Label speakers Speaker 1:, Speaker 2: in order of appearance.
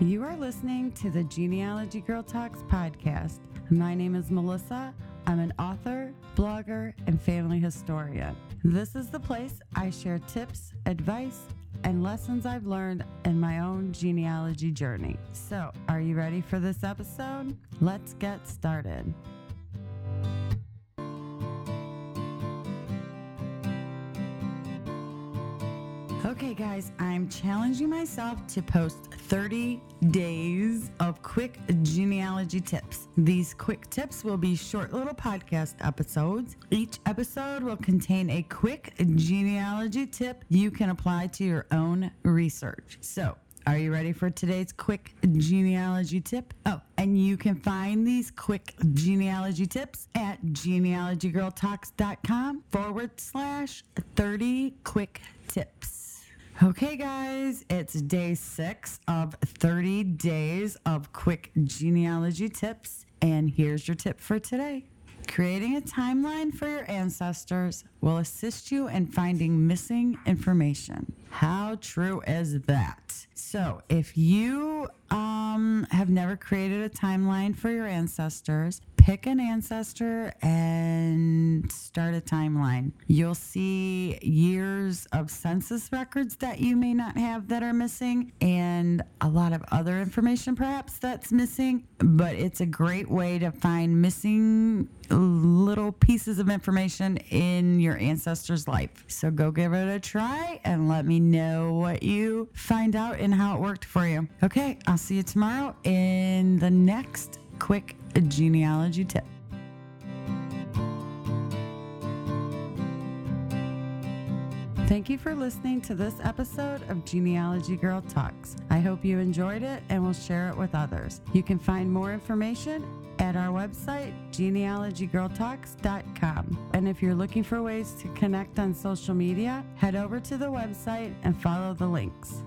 Speaker 1: You are listening to the Genealogy Girl Talks podcast. My name is Melissa. I'm an author, blogger, and family historian. This is the place I share tips, advice, and lessons I've learned in my own genealogy journey. So, are you ready for this episode? Let's get started. Okay, guys, I'm challenging myself to post 30 days of quick genealogy tips. These quick tips will be short little podcast episodes. Each episode will contain a quick genealogy tip you can apply to your own research. So, are you ready for today's quick genealogy tip? Oh, and you can find these quick genealogy tips at genealogygirltalks.com forward slash 30 quick tips. Okay, guys, it's day six of 30 days of quick genealogy tips. And here's your tip for today. Creating a timeline for your ancestors will assist you in finding missing information. How true is that? So, if you um, have never created a timeline for your ancestors, pick an ancestor and start a timeline. You'll see years of census records that you may not have that are missing, and a lot of other information perhaps that's missing. But it's a great way to find missing little pieces of information in your ancestor's life. So go give it a try and let me know what you find out and how it worked for you. Okay, I'll see you tomorrow in the next quick genealogy tip. Thank you for listening to this episode of Genealogy Girl Talks. I hope you enjoyed it and will share it with others. You can find more information at our website, genealogygirltalks.com. And if you're looking for ways to connect on social media, head over to the website and follow the links.